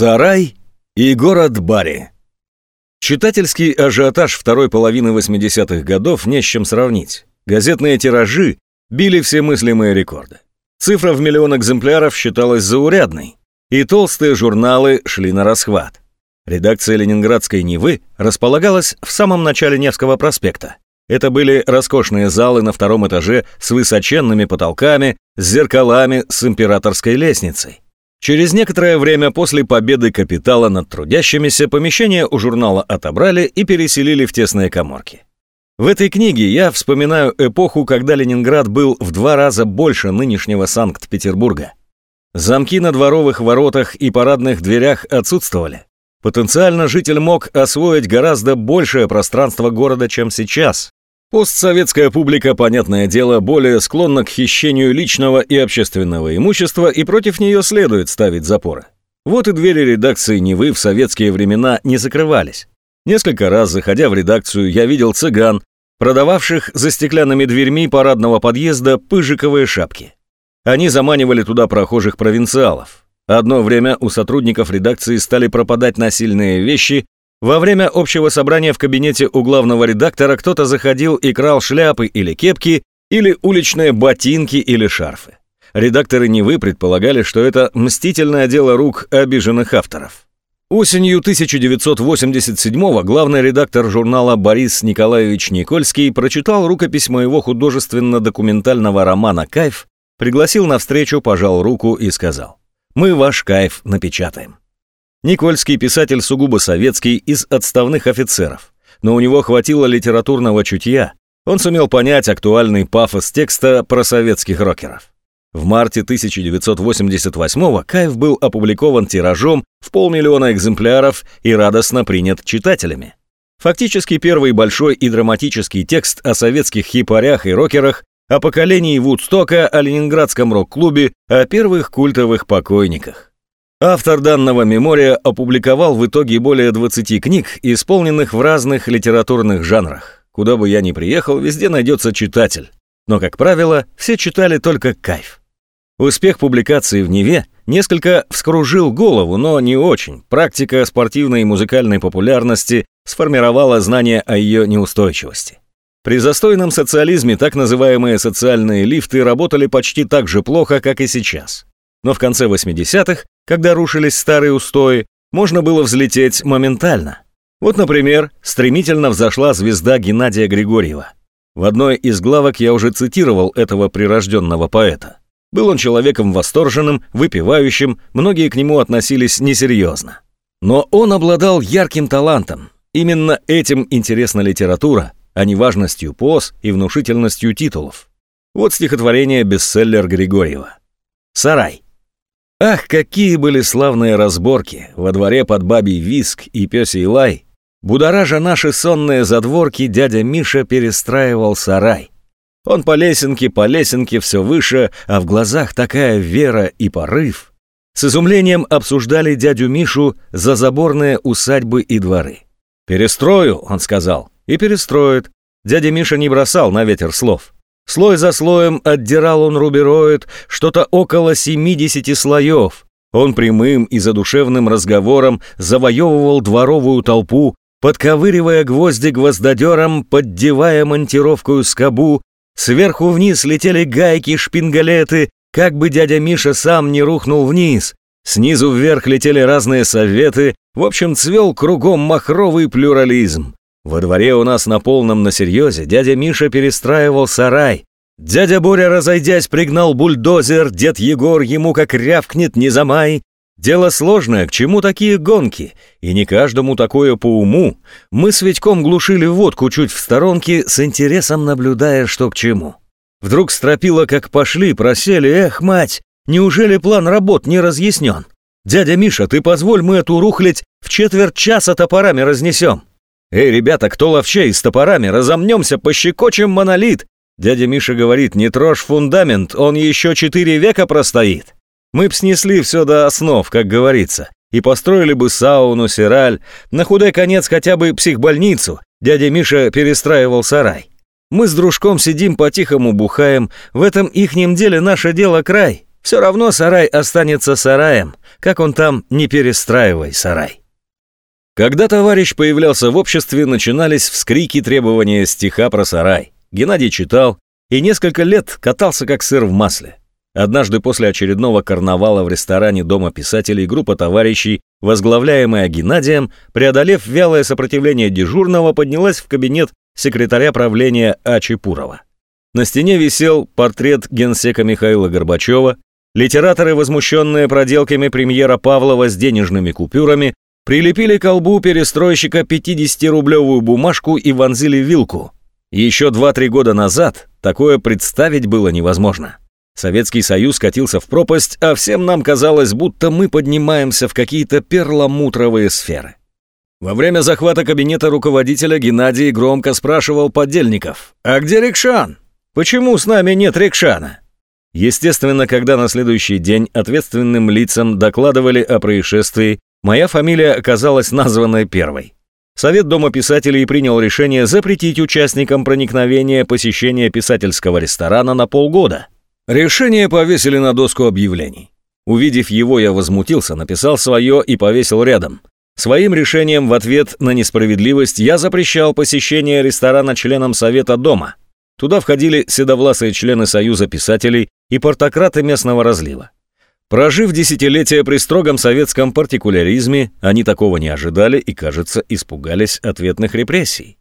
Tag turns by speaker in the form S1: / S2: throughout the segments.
S1: Сарай и город Бари. Читательский ажиотаж второй половины 80-х годов не с чем сравнить. Газетные тиражи били все мыслимые рекорды. Цифра в миллион экземпляров считалась заурядной, и толстые журналы шли на расхват. Редакция Ленинградской Невы располагалась в самом начале Невского проспекта. Это были роскошные залы на втором этаже с высоченными потолками, с зеркалами, с императорской лестницей. Через некоторое время после победы капитала над трудящимися помещение у журнала отобрали и переселили в тесные коморки. В этой книге я вспоминаю эпоху, когда Ленинград был в два раза больше нынешнего Санкт-Петербурга. Замки на дворовых воротах и парадных дверях отсутствовали. Потенциально житель мог освоить гораздо большее пространство города, чем сейчас. Постсоветская публика, понятное дело, более склонна к хищению личного и общественного имущества, и против нее следует ставить запоры. Вот и двери редакции Невы в советские времена не закрывались. Несколько раз, заходя в редакцию, я видел цыган, продававших за стеклянными дверьми парадного подъезда пыжиковые шапки. Они заманивали туда прохожих провинциалов. Одно время у сотрудников редакции стали пропадать насильные вещи, во время общего собрания в кабинете у главного редактора кто-то заходил и крал шляпы или кепки, или уличные ботинки или шарфы. Редакторы Невы предполагали, что это мстительное дело рук обиженных авторов. Осенью 1987-го главный редактор журнала Борис Николаевич Никольский прочитал рукопись моего художественно-документального романа «Кайф», пригласил на встречу, пожал руку и сказал «Мы ваш кайф напечатаем». Никольский писатель сугубо советский, из отставных офицеров. Но у него хватило литературного чутья. Он сумел понять актуальный пафос текста про советских рокеров. В марте 1988-го Кайф был опубликован тиражом в полмиллиона экземпляров и радостно принят читателями. Фактически первый большой и драматический текст о советских хипарях и рокерах, о поколении Вудстока, о ленинградском рок-клубе, о первых культовых покойниках. Автор данного мемория опубликовал в итоге более 20 книг, исполненных в разных литературных жанрах. Куда бы я ни приехал, везде найдется читатель. Но, как правило, все читали только кайф. Успех публикации в Неве несколько вскружил голову, но не очень. Практика спортивной и музыкальной популярности сформировала знание о ее неустойчивости. При застойном социализме так называемые социальные лифты работали почти так же плохо, как и сейчас. Но в конце 80-х когда рушились старые устои, можно было взлететь моментально. Вот, например, стремительно взошла звезда Геннадия Григорьева. В одной из главок я уже цитировал этого прирожденного поэта. Был он человеком восторженным, выпивающим, многие к нему относились несерьезно. Но он обладал ярким талантом. Именно этим интересна литература, а не важностью поз и внушительностью титулов. Вот стихотворение бестселлер Григорьева. «Сарай». Ах, какие были славные разборки во дворе под бабий виск и пёсий лай. Будоража наши сонные задворки, дядя Миша перестраивал сарай. Он по лесенке, по лесенке все выше, а в глазах такая вера и порыв. С изумлением обсуждали дядю Мишу за заборные усадьбы и дворы. «Перестрою», — он сказал, — «и перестроит». Дядя Миша не бросал на ветер слов. Слой за слоем отдирал он рубероид, что-то около 70 слоев. Он прямым и задушевным разговором завоевывал дворовую толпу, подковыривая гвозди гвоздодером, поддевая монтировкую скобу. Сверху вниз летели гайки, шпингалеты, как бы дядя Миша сам не рухнул вниз. Снизу вверх летели разные советы, в общем, цвел кругом махровый плюрализм. Во дворе у нас на полном на серьезе дядя Миша перестраивал сарай. Дядя Боря, разойдясь, пригнал бульдозер, дед Егор ему как рявкнет «не замай». Дело сложное, к чему такие гонки? И не каждому такое по уму. Мы с Витьком глушили водку чуть в сторонке, с интересом наблюдая, что к чему. Вдруг стропило, как пошли, просели, эх, мать, неужели план работ не разъяснен? Дядя Миша, ты позволь мы эту рухлядь в четверть часа топорами разнесем. «Эй, ребята, кто ловчей, с топорами, разомнемся, пощекочем монолит!» Дядя Миша говорит, не трожь фундамент, он еще четыре века простоит. Мы б снесли все до основ, как говорится, и построили бы сауну, сираль, на худой конец хотя бы психбольницу. Дядя Миша перестраивал сарай. Мы с дружком сидим по-тихому бухаем, в этом ихнем деле наше дело край. Все равно сарай останется сараем. как он там, не перестраивай сарай. Когда товарищ появлялся в обществе, начинались вскрики требования стиха про сарай. Геннадий читал и несколько лет катался как сыр в масле. Однажды после очередного карнавала в ресторане Дома писателей группа товарищей, возглавляемая Геннадием, преодолев вялое сопротивление дежурного, поднялась в кабинет секретаря правления А. Чепурова. На стене висел портрет генсека Михаила Горбачева, литераторы, возмущенные проделками премьера Павлова с денежными купюрами, прилепили к колбу перестройщика 50-рублевую бумажку и вонзили вилку. Еще 2-3 года назад такое представить было невозможно. Советский Союз катился в пропасть, а всем нам казалось, будто мы поднимаемся в какие-то перламутровые сферы. Во время захвата кабинета руководителя Геннадий громко спрашивал подельников, «А где Рикшан? Почему с нами нет Рикшана?» Естественно, когда на следующий день ответственным лицам докладывали о происшествии, моя фамилия оказалась названной первой. Совет Дома писателей принял решение запретить участникам проникновения посещения писательского ресторана на полгода. Решение повесили на доску объявлений. Увидев его, я возмутился, написал свое и повесил рядом. Своим решением в ответ на несправедливость я запрещал посещение ресторана членам Совета Дома. Туда входили седовласые члены Союза писателей и портократы местного разлива. Прожив десятилетия при строгом советском партикуляризме, они такого не ожидали и, кажется, испугались ответных репрессий.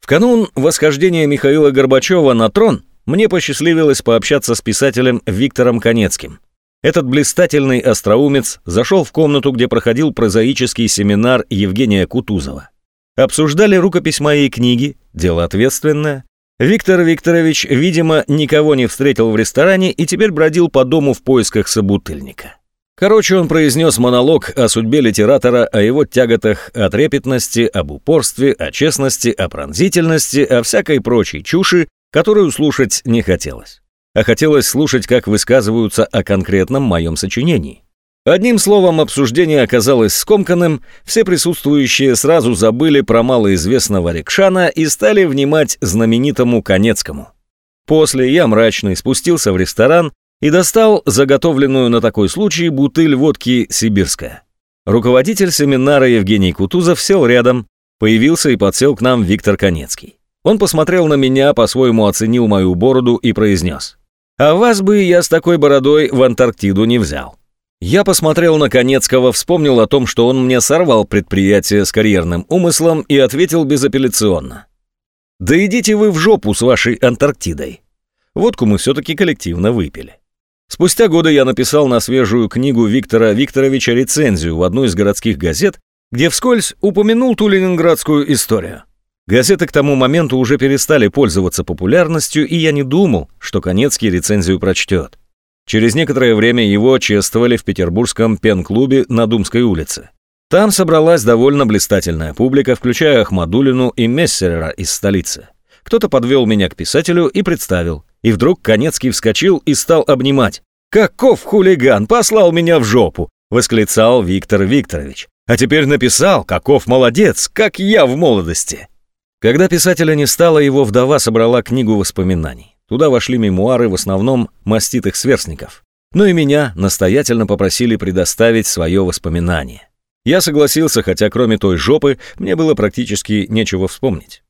S1: В канун восхождения Михаила Горбачева на трон мне посчастливилось пообщаться с писателем Виктором Конецким. Этот блистательный остроумец зашел в комнату, где проходил прозаический семинар Евгения Кутузова. Обсуждали рукопись моей книги, дело ответственное, Виктор Викторович, видимо, никого не встретил в ресторане и теперь бродил по дому в поисках собутыльника. Короче, он произнес монолог о судьбе литератора, о его тяготах, о трепетности, об упорстве, о честности, о пронзительности, о всякой прочей чуши, которую слушать не хотелось. А хотелось слушать, как высказываются о конкретном моем сочинении. Одним словом, обсуждение оказалось скомканным, все присутствующие сразу забыли про малоизвестного Рикшана и стали внимать знаменитому Конецкому. После я мрачный спустился в ресторан и достал заготовленную на такой случай бутыль водки «Сибирская». Руководитель семинара Евгений Кутузов сел рядом, появился и подсел к нам Виктор Конецкий. Он посмотрел на меня, по-своему оценил мою бороду и произнес. «А вас бы я с такой бородой в Антарктиду не взял». Я посмотрел на Конецкого, вспомнил о том, что он мне сорвал предприятие с карьерным умыслом и ответил безапелляционно. «Да идите вы в жопу с вашей Антарктидой». Водку мы все-таки коллективно выпили. Спустя годы я написал на свежую книгу Виктора Викторовича рецензию в одну из городских газет, где вскользь упомянул ту ленинградскую историю. Газеты к тому моменту уже перестали пользоваться популярностью, и я не думал, что Конецкий рецензию прочтет. Через некоторое время его чествовали в петербургском пен-клубе на Думской улице. Там собралась довольно блистательная публика, включая Ахмадулину и Мессерера из столицы. Кто-то подвел меня к писателю и представил. И вдруг Конецкий вскочил и стал обнимать. «Каков хулиган! Послал меня в жопу!» — восклицал Виктор Викторович. «А теперь написал, каков молодец, как я в молодости!» Когда писателя не стало, его вдова собрала книгу воспоминаний. Туда вошли мемуары в основном маститых сверстников. Но и меня настоятельно попросили предоставить свое воспоминание. Я согласился, хотя кроме той жопы мне было практически нечего вспомнить.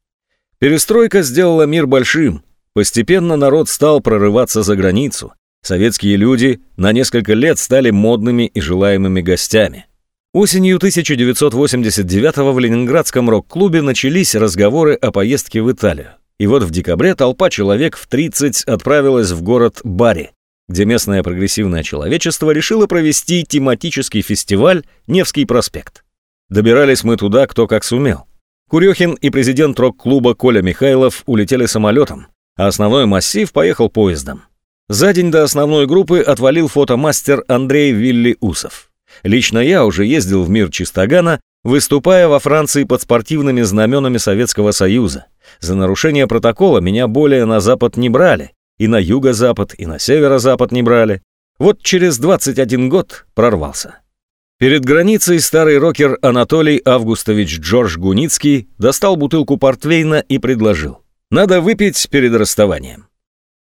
S1: Перестройка сделала мир большим. Постепенно народ стал прорываться за границу. Советские люди на несколько лет стали модными и желаемыми гостями. Осенью 1989 в Ленинградском рок-клубе начались разговоры о поездке в Италию. И вот в декабре толпа человек в 30 отправилась в город Бари, где местное прогрессивное человечество решило провести тематический фестиваль «Невский проспект». Добирались мы туда кто как сумел. Курехин и президент рок-клуба Коля Михайлов улетели самолетом, а основной массив поехал поездом. За день до основной группы отвалил фотомастер Андрей Вилли Усов. Лично я уже ездил в мир Чистогана, выступая во Франции под спортивными знаменами Советского Союза. За нарушение протокола меня более на запад не брали, и на юго-запад, и на северо-запад не брали. Вот через 21 год прорвался. Перед границей старый рокер Анатолий Августович Джордж Гуницкий достал бутылку портвейна и предложил. Надо выпить перед расставанием.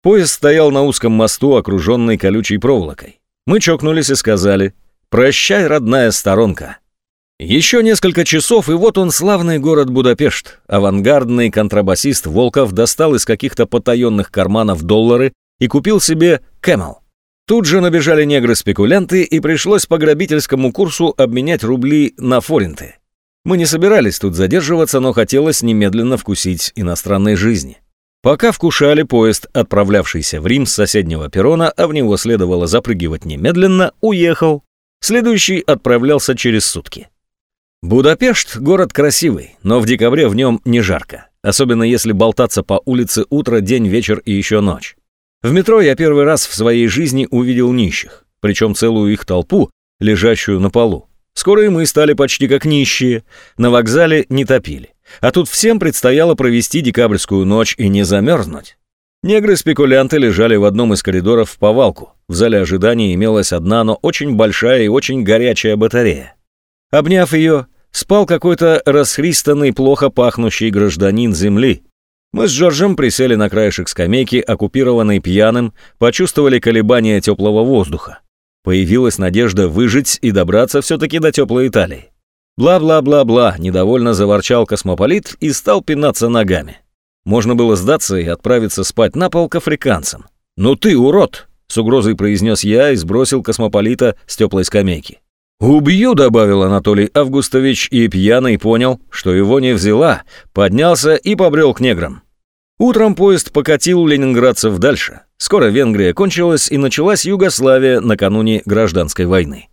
S1: Поезд стоял на узком мосту, окруженный колючей проволокой. Мы чокнулись и сказали, Прощай, родная сторонка. Еще несколько часов, и вот он, славный город Будапешт. Авангардный контрабасист Волков достал из каких-то потаенных карманов доллары и купил себе Camel. Тут же набежали негры-спекулянты, и пришлось по грабительскому курсу обменять рубли на форинты. Мы не собирались тут задерживаться, но хотелось немедленно вкусить иностранной жизни. Пока вкушали поезд, отправлявшийся в Рим с соседнего перрона, а в него следовало запрыгивать немедленно, уехал. Следующий отправлялся через сутки. Будапешт – город красивый, но в декабре в нем не жарко, особенно если болтаться по улице утро, день, вечер и еще ночь. В метро я первый раз в своей жизни увидел нищих, причем целую их толпу, лежащую на полу. Скоро и мы стали почти как нищие, на вокзале не топили. А тут всем предстояло провести декабрьскую ночь и не замерзнуть. Негры-спекулянты лежали в одном из коридоров в повалку. В зале ожидания имелась одна, но очень большая и очень горячая батарея. Обняв ее, спал какой-то расхристанный, плохо пахнущий гражданин земли. Мы с Джорджем присели на краешек скамейки, оккупированной пьяным, почувствовали колебания теплого воздуха. Появилась надежда выжить и добраться все-таки до теплой Италии. Бла-бла-бла-бла, недовольно заворчал космополит и стал пинаться ногами. Можно было сдаться и отправиться спать на пол к африканцам. «Ну ты урод!» — с угрозой произнес я и сбросил космополита с теплой скамейки. «Убью», — добавил Анатолий Августович, и пьяный понял, что его не взяла, поднялся и побрел к неграм. Утром поезд покатил ленинградцев дальше. Скоро Венгрия кончилась и началась Югославия накануне гражданской войны.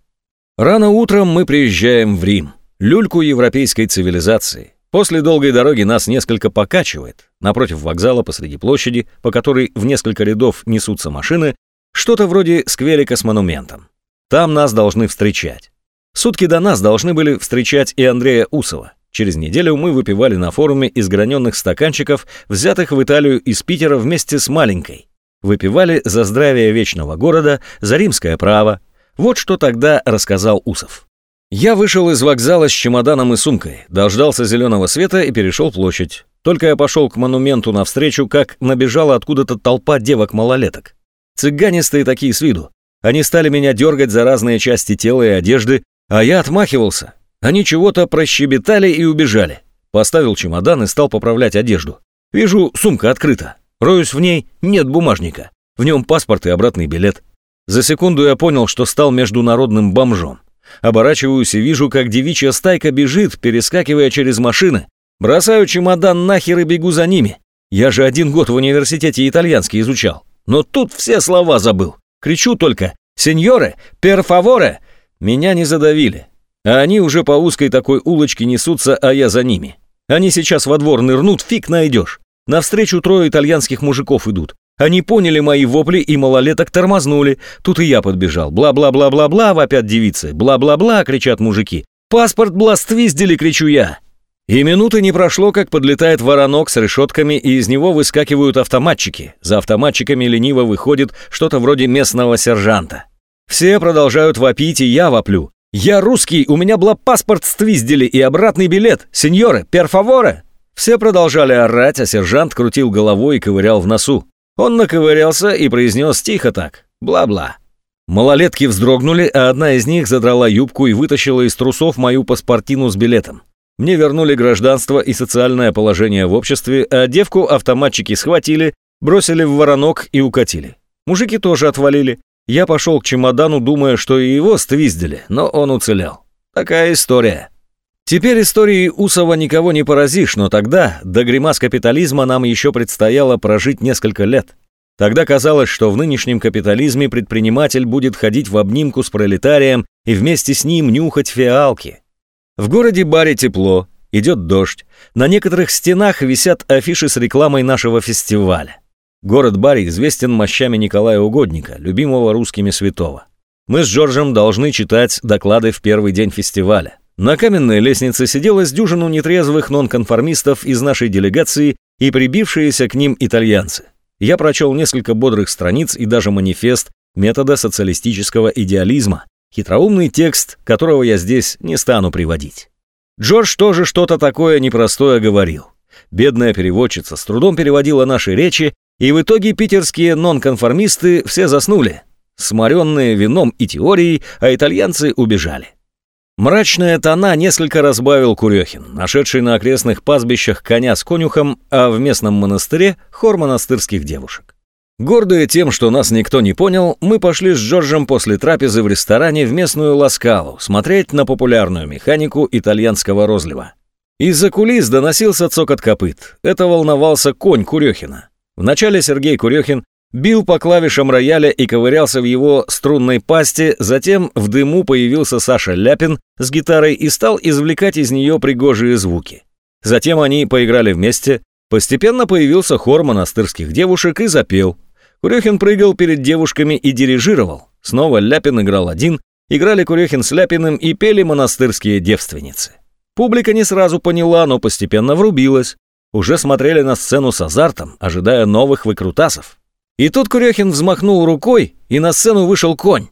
S1: Рано утром мы приезжаем в Рим, люльку европейской цивилизации. После долгой дороги нас несколько покачивает. Напротив вокзала посреди площади, по которой в несколько рядов несутся машины, что-то вроде скверика с монументом. Там нас должны встречать. Сутки до нас должны были встречать и Андрея Усова. Через неделю мы выпивали на форуме из граненых стаканчиков, взятых в Италию из Питера вместе с маленькой. Выпивали за здравие вечного города, за римское право. Вот что тогда рассказал Усов. Я вышел из вокзала с чемоданом и сумкой, дождался зеленого света и перешел площадь. Только я пошел к монументу навстречу, как набежала откуда-то толпа девок-малолеток. Цыганистые такие с виду. Они стали меня дергать за разные части тела и одежды, а я отмахивался. Они чего-то прощебетали и убежали. Поставил чемодан и стал поправлять одежду. Вижу, сумка открыта. Роюсь в ней, нет бумажника. В нем паспорт и обратный билет. За секунду я понял, что стал международным бомжом. Оборачиваюсь и вижу, как девичья стайка бежит, перескакивая через машины. Бросаю чемодан нахер и бегу за ними. Я же один год в университете итальянский изучал. Но тут все слова забыл. Кричу только «Сеньоре, перфаворе!» Меня не задавили. А они уже по узкой такой улочке несутся, а я за ними. Они сейчас во двор нырнут, фиг найдешь. Навстречу трое итальянских мужиков идут. Они поняли мои вопли и малолеток тормознули. Тут и я подбежал. Бла-бла-бла-бла-бла, вопят девицы. Бла-бла-бла, кричат мужики. Паспорт бластвиздили, кричу я. И минуты не прошло, как подлетает воронок с решетками, и из него выскакивают автоматчики. За автоматчиками лениво выходит что-то вроде местного сержанта. Все продолжают вопить, и я воплю. «Я русский, у меня был паспорт с твиздели и обратный билет. Сеньоры, перфаворе!» Все продолжали орать, а сержант крутил головой и ковырял в носу. Он наковырялся и произнес тихо так «бла-бла». Малолетки вздрогнули, а одна из них задрала юбку и вытащила из трусов мою паспортину с билетом. Мне вернули гражданство и социальное положение в обществе, а девку автоматчики схватили, бросили в воронок и укатили. Мужики тоже отвалили. Я пошел к чемодану, думая, что и его ствиздили, но он уцелел. Такая история. Теперь историей Усова никого не поразишь, но тогда, до гримас капитализма, нам еще предстояло прожить несколько лет. Тогда казалось, что в нынешнем капитализме предприниматель будет ходить в обнимку с пролетарием и вместе с ним нюхать фиалки. В городе Баре тепло, идет дождь, на некоторых стенах висят афиши с рекламой нашего фестиваля. Город Бари известен мощами Николая Угодника, любимого русскими святого. Мы с Джорджем должны читать доклады в первый день фестиваля. На каменной лестнице сидело с дюжину нетрезвых нонконформистов из нашей делегации и прибившиеся к ним итальянцы. Я прочел несколько бодрых страниц и даже манифест метода социалистического идеализма, хитроумный текст, которого я здесь не стану приводить. Джордж тоже что-то такое непростое говорил. Бедная переводчица с трудом переводила наши речи, и в итоге питерские нонконформисты все заснули. сморенные вином и теорией, а итальянцы убежали. Мрачная тона несколько разбавил Курехин, нашедший на окрестных пастбищах коня с конюхом, а в местном монастыре хор монастырских девушек. Гордые тем, что нас никто не понял, мы пошли с Джорджем после трапезы в ресторане в местную Ласкалу смотреть на популярную механику итальянского розлива. Из-за кулис доносился цокот копыт. Это волновался конь Курехина. Вначале Сергей Курехин бил по клавишам рояля и ковырялся в его струнной пасти, затем в дыму появился Саша Ляпин с гитарой и стал извлекать из нее пригожие звуки. Затем они поиграли вместе, постепенно появился хор монастырских девушек и запел. Курехин прыгал перед девушками и дирижировал. Снова Ляпин играл один, играли Курехин с Ляпиным и пели монастырские девственницы. Публика не сразу поняла, но постепенно врубилась. Уже смотрели на сцену с азартом, ожидая новых выкрутасов. И тут Курехин взмахнул рукой, и на сцену вышел конь.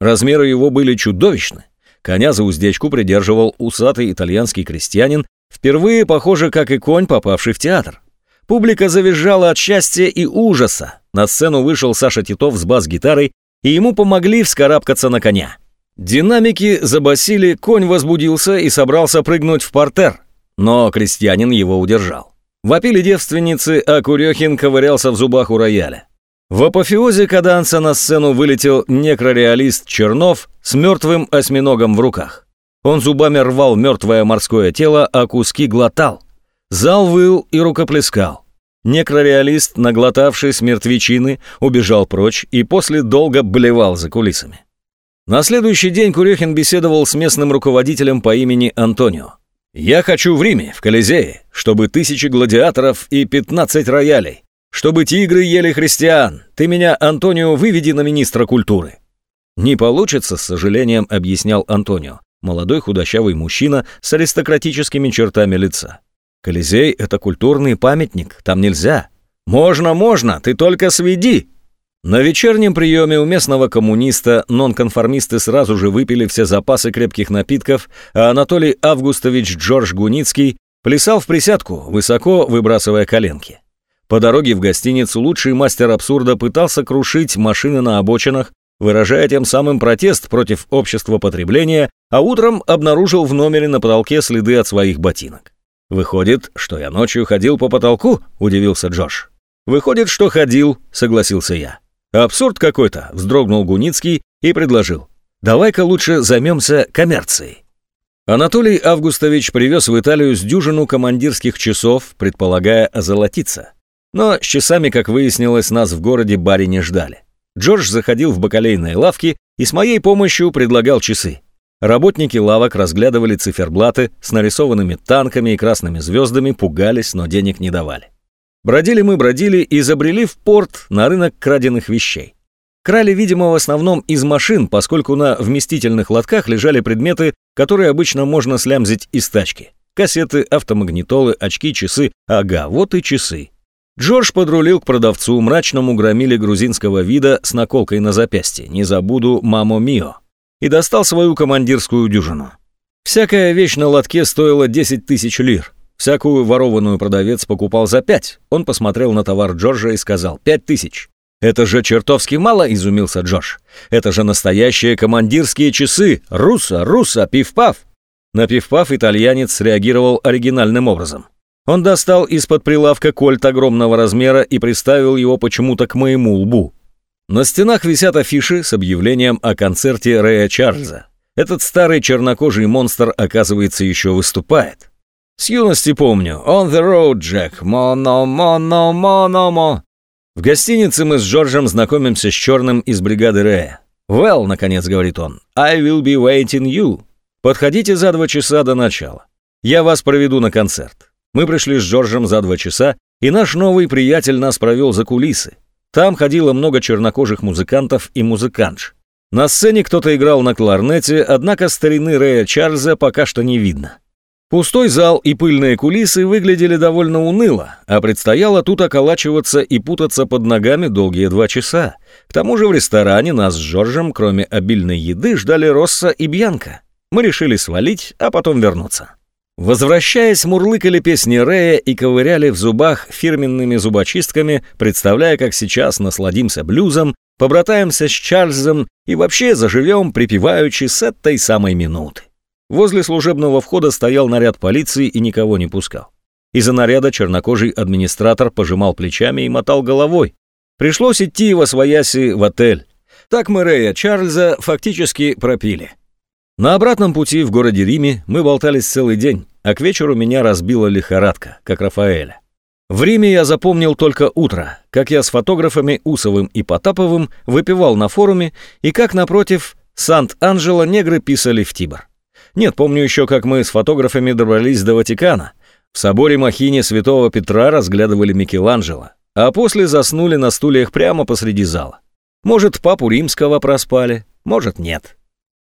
S1: Размеры его были чудовищны. Коня за уздечку придерживал усатый итальянский крестьянин, впервые, похоже, как и конь, попавший в театр. Публика завизжала от счастья и ужаса. На сцену вышел Саша Титов с бас-гитарой, и ему помогли вскарабкаться на коня. Динамики забасили, конь возбудился и собрался прыгнуть в портер, но крестьянин его удержал. Вопили девственницы, а Курехин ковырялся в зубах у рояля. В апофеозе каданса на сцену вылетел некрореалист Чернов с мертвым осьминогом в руках. Он зубами рвал мертвое морское тело, а куски глотал. Зал выл и рукоплескал. Некрореалист, наглотавшись мертвечины, убежал прочь и после долго блевал за кулисами. На следующий день Курехин беседовал с местным руководителем по имени Антонио. «Я хочу в Риме, в Колизее, чтобы тысячи гладиаторов и пятнадцать роялей, чтобы тигры ели христиан. Ты меня, Антонио, выведи на министра культуры». «Не получится, с сожалением», — объяснял Антонио, молодой худощавый мужчина с аристократическими чертами лица. «Колизей — это культурный памятник, там нельзя». «Можно, можно, ты только сведи!» На вечернем приеме у местного коммуниста нонконформисты сразу же выпили все запасы крепких напитков, а Анатолий Августович Джордж Гуницкий плясал в присядку, высоко выбрасывая коленки. По дороге в гостиницу лучший мастер абсурда пытался крушить машины на обочинах, выражая тем самым протест против общества потребления, а утром обнаружил в номере на потолке следы от своих ботинок. «Выходит, что я ночью ходил по потолку?» – удивился Джош. «Выходит, что ходил», – согласился я. «Абсурд какой-то», – вздрогнул Гуницкий и предложил. «Давай-ка лучше займемся коммерцией». Анатолий Августович привез в Италию с дюжину командирских часов, предполагая озолотиться. Но с часами, как выяснилось, нас в городе баре не ждали. Джордж заходил в бакалейные лавки и с моей помощью предлагал часы. Работники лавок разглядывали циферблаты с нарисованными танками и красными звездами, пугались, но денег не давали. Бродили мы, бродили и забрели в порт на рынок краденных вещей. Крали, видимо, в основном из машин, поскольку на вместительных лотках лежали предметы, которые обычно можно слямзить из тачки. Кассеты, автомагнитолы, очки, часы. Ага, вот и часы. Джордж подрулил к продавцу, мрачному громиле грузинского вида с наколкой на запястье «Не забуду, мамо мио» и достал свою командирскую дюжину. Всякая вещь на лотке стоила 10 тысяч лир. Всякую ворованную продавец покупал за пять. Он посмотрел на товар Джорджа и сказал «пять тысяч». «Это же чертовски мало», — изумился Джордж. «Это же настоящие командирские часы! Руса, руса, пиф-паф!» На пиф-паф итальянец среагировал оригинальным образом. Он достал из-под прилавка кольт огромного размера и приставил его почему-то к моему лбу. На стенах висят афиши с объявлением о концерте Рэя Чарльза. Этот старый чернокожий монстр, оказывается, еще выступает. С юности помню. On the road, Jack. Моно, моно, моно, мо. В гостинице мы с Джорджем знакомимся с черным из бригады Рэя. «Well», — наконец говорит он, — «I will be waiting you». Подходите за два часа до начала. Я вас проведу на концерт. Мы пришли с Джорджем за два часа, и наш новый приятель нас провел за кулисы. Там ходило много чернокожих музыкантов и музыкантш. На сцене кто-то играл на кларнете, однако старины Рэя Чарльза пока что не видно. Пустой зал и пыльные кулисы выглядели довольно уныло, а предстояло тут околачиваться и путаться под ногами долгие два часа. К тому же в ресторане нас с Джорджем, кроме обильной еды, ждали Росса и Бьянка. Мы решили свалить, а потом вернуться. Возвращаясь, мурлыкали песни Рэя и ковыряли в зубах фирменными зубочистками, представляя, как сейчас насладимся блюзом, побратаемся с Чарльзом и вообще заживем припеваючи с этой самой минуты. Возле служебного входа стоял наряд полиции и никого не пускал. Из-за наряда чернокожий администратор пожимал плечами и мотал головой. Пришлось идти во свояси в отель. Так мы Рэя Чарльза фактически пропили. На обратном пути в городе Риме мы болтались целый день, а к вечеру меня разбила лихорадка, как Рафаэля. В Риме я запомнил только утро, как я с фотографами Усовым и Потаповым выпивал на форуме и как напротив Сант-Анджело негры писали в Тибр. Нет, помню еще, как мы с фотографами добрались до Ватикана. В соборе Махини Святого Петра разглядывали Микеланджело, а после заснули на стульях прямо посреди зала. Может, папу римского проспали, может, нет.